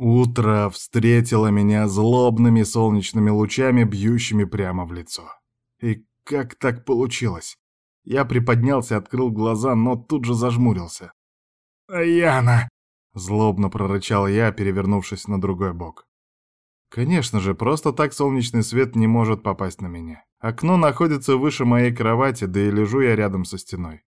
Утро встретило меня злобными солнечными лучами, бьющими прямо в лицо. И как так получилось? Я приподнялся, открыл глаза, но тут же зажмурился. «Яна!» — злобно прорычал я, перевернувшись на другой бок. Конечно же, просто так солнечный свет не может попасть на меня. Окно находится выше моей кровати, да и лежу я рядом со стеной.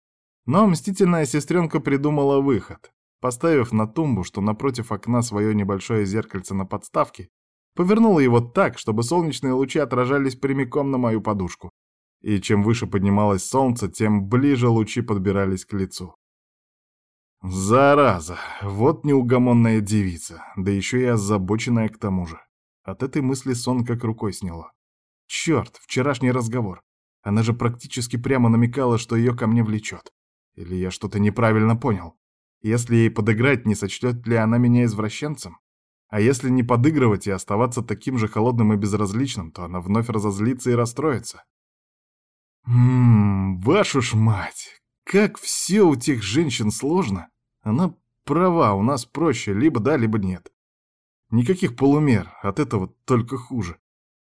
Но мстительная сестренка придумала выход. Поставив на тумбу, что напротив окна свое небольшое зеркальце на подставке, повернула его так, чтобы солнечные лучи отражались прямиком на мою подушку. И чем выше поднималось солнце, тем ближе лучи подбирались к лицу. Зараза, вот неугомонная девица, да еще и озабоченная к тому же. От этой мысли сон как рукой сняло. Черт, вчерашний разговор. Она же практически прямо намекала, что ее ко мне влечет. Или я что-то неправильно понял. Если ей подыграть, не сочтет ли она меня извращенцем? А если не подыгрывать и оставаться таким же холодным и безразличным, то она вновь разозлится и расстроится. Ммм, вашу ж мать, как все у тех женщин сложно. Она права, у нас проще, либо да, либо нет. Никаких полумер, от этого только хуже.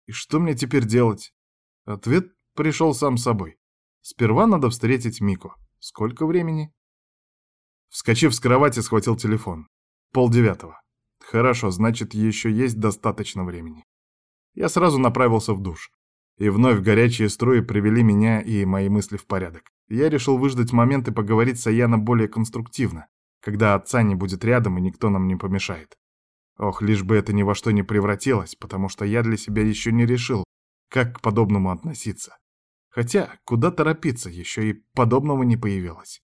И что мне теперь делать? Ответ пришел сам собой. Сперва надо встретить Мику. Сколько времени? Вскочив с кровати, схватил телефон. Пол девятого. Хорошо, значит, еще есть достаточно времени. Я сразу направился в душ. И вновь горячие струи привели меня и мои мысли в порядок. Я решил выждать момент и поговорить с Аяна более конструктивно, когда отца не будет рядом и никто нам не помешает. Ох, лишь бы это ни во что не превратилось, потому что я для себя еще не решил, как к подобному относиться. Хотя, куда торопиться, еще и подобного не появилось.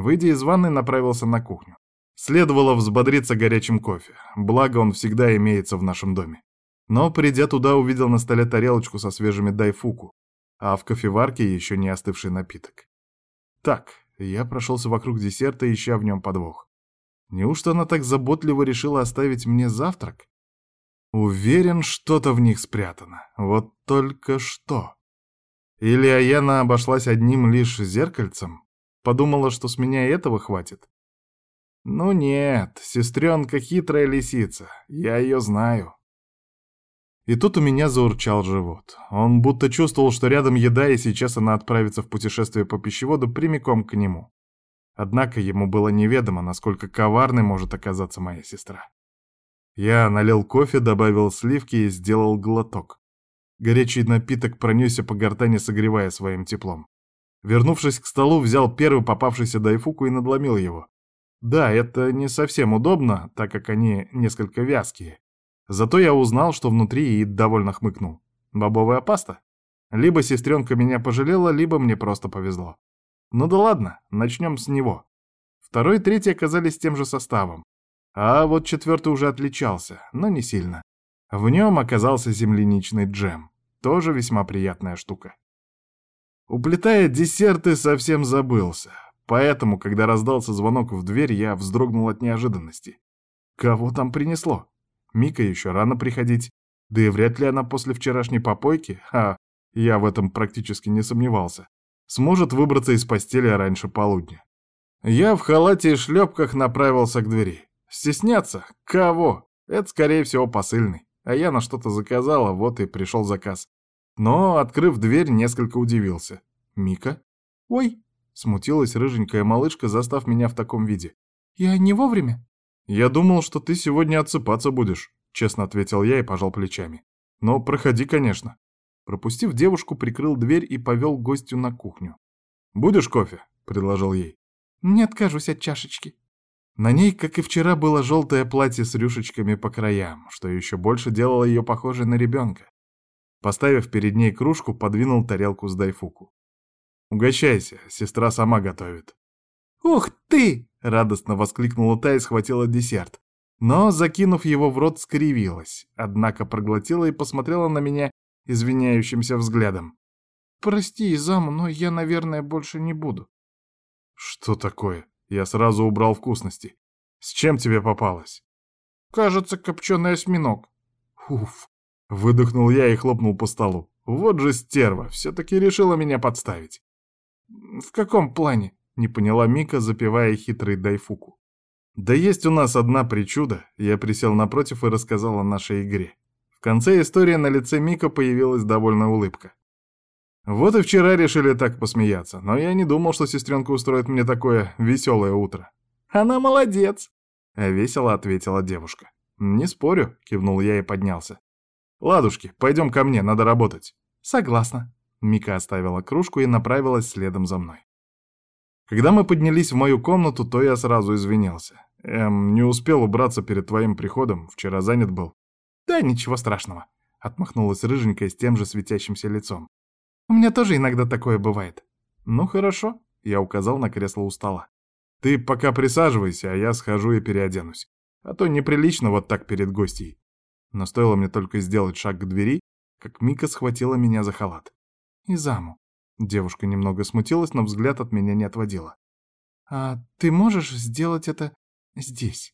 Выйдя из ванной, направился на кухню. Следовало взбодриться горячим кофе, благо он всегда имеется в нашем доме. Но, придя туда, увидел на столе тарелочку со свежими дайфуку, а в кофеварке еще не остывший напиток. Так, я прошелся вокруг десерта, ища в нем подвох. Неужто она так заботливо решила оставить мне завтрак? Уверен, что-то в них спрятано. Вот только что. Или Аяна обошлась одним лишь зеркальцем? Подумала, что с меня этого хватит? Ну нет, сестренка хитрая лисица, я ее знаю. И тут у меня заурчал живот. Он будто чувствовал, что рядом еда, и сейчас она отправится в путешествие по пищеводу прямиком к нему. Однако ему было неведомо, насколько коварной может оказаться моя сестра. Я налил кофе, добавил сливки и сделал глоток. Горячий напиток пронесся по гортани, согревая своим теплом. Вернувшись к столу, взял первый попавшийся дайфуку и надломил его. Да, это не совсем удобно, так как они несколько вязкие. Зато я узнал, что внутри и довольно хмыкнул. Бобовая паста? Либо сестренка меня пожалела, либо мне просто повезло. Ну да ладно, начнем с него. Второй и третий оказались тем же составом. А вот четвертый уже отличался, но не сильно. В нем оказался земляничный джем. Тоже весьма приятная штука. Уплетая десерты, совсем забылся. Поэтому, когда раздался звонок в дверь, я вздрогнул от неожиданности. Кого там принесло? Мика еще рано приходить. Да и вряд ли она после вчерашней попойки, а я в этом практически не сомневался, сможет выбраться из постели раньше полудня. Я в халате и шлепках направился к двери. Стесняться? Кого? Это, скорее всего, посыльный. А я на что-то заказала, вот и пришел заказ. Но, открыв дверь, несколько удивился. «Мика?» «Ой!» — смутилась рыженькая малышка, застав меня в таком виде. «Я не вовремя?» «Я думал, что ты сегодня отсыпаться будешь», — честно ответил я и пожал плечами. «Но проходи, конечно». Пропустив девушку, прикрыл дверь и повел гостю на кухню. «Будешь кофе?» — предложил ей. «Не откажусь от чашечки». На ней, как и вчера, было желтое платье с рюшечками по краям, что еще больше делало ее похожей на ребенка. Поставив перед ней кружку, подвинул тарелку с дайфуку. «Угощайся, сестра сама готовит». «Ух ты!» — радостно воскликнула та и схватила десерт. Но, закинув его в рот, скривилась, однако проглотила и посмотрела на меня извиняющимся взглядом. «Прости, зам, но я, наверное, больше не буду». «Что такое?» Я сразу убрал вкусности. «С чем тебе попалось?» «Кажется, копченый осьминог». «Уф!» — выдохнул я и хлопнул по столу. «Вот же стерва, все-таки решила меня подставить». «В каком плане?» — не поняла Мика, запивая хитрый дайфуку. Да есть у нас одна причуда. Я присел напротив и рассказал о нашей игре. В конце истории на лице Мика появилась довольная улыбка. Вот и вчера решили так посмеяться, но я не думал, что сестренка устроит мне такое веселое утро. Она молодец, — весело ответила девушка. «Не спорю», — кивнул я и поднялся. «Ладушки, пойдем ко мне, надо работать». «Согласна». Мика оставила кружку и направилась следом за мной. Когда мы поднялись в мою комнату, то я сразу извинился. Эм, не успел убраться перед твоим приходом, вчера занят был. «Да ничего страшного», — отмахнулась рыженькая с тем же светящимся лицом. «У меня тоже иногда такое бывает». «Ну хорошо», — я указал на кресло у стола. «Ты пока присаживайся, а я схожу и переоденусь. А то неприлично вот так перед гостьей». Но стоило мне только сделать шаг к двери, как Мика схватила меня за халат. «И заму». Девушка немного смутилась, но взгляд от меня не отводила. «А ты можешь сделать это здесь?»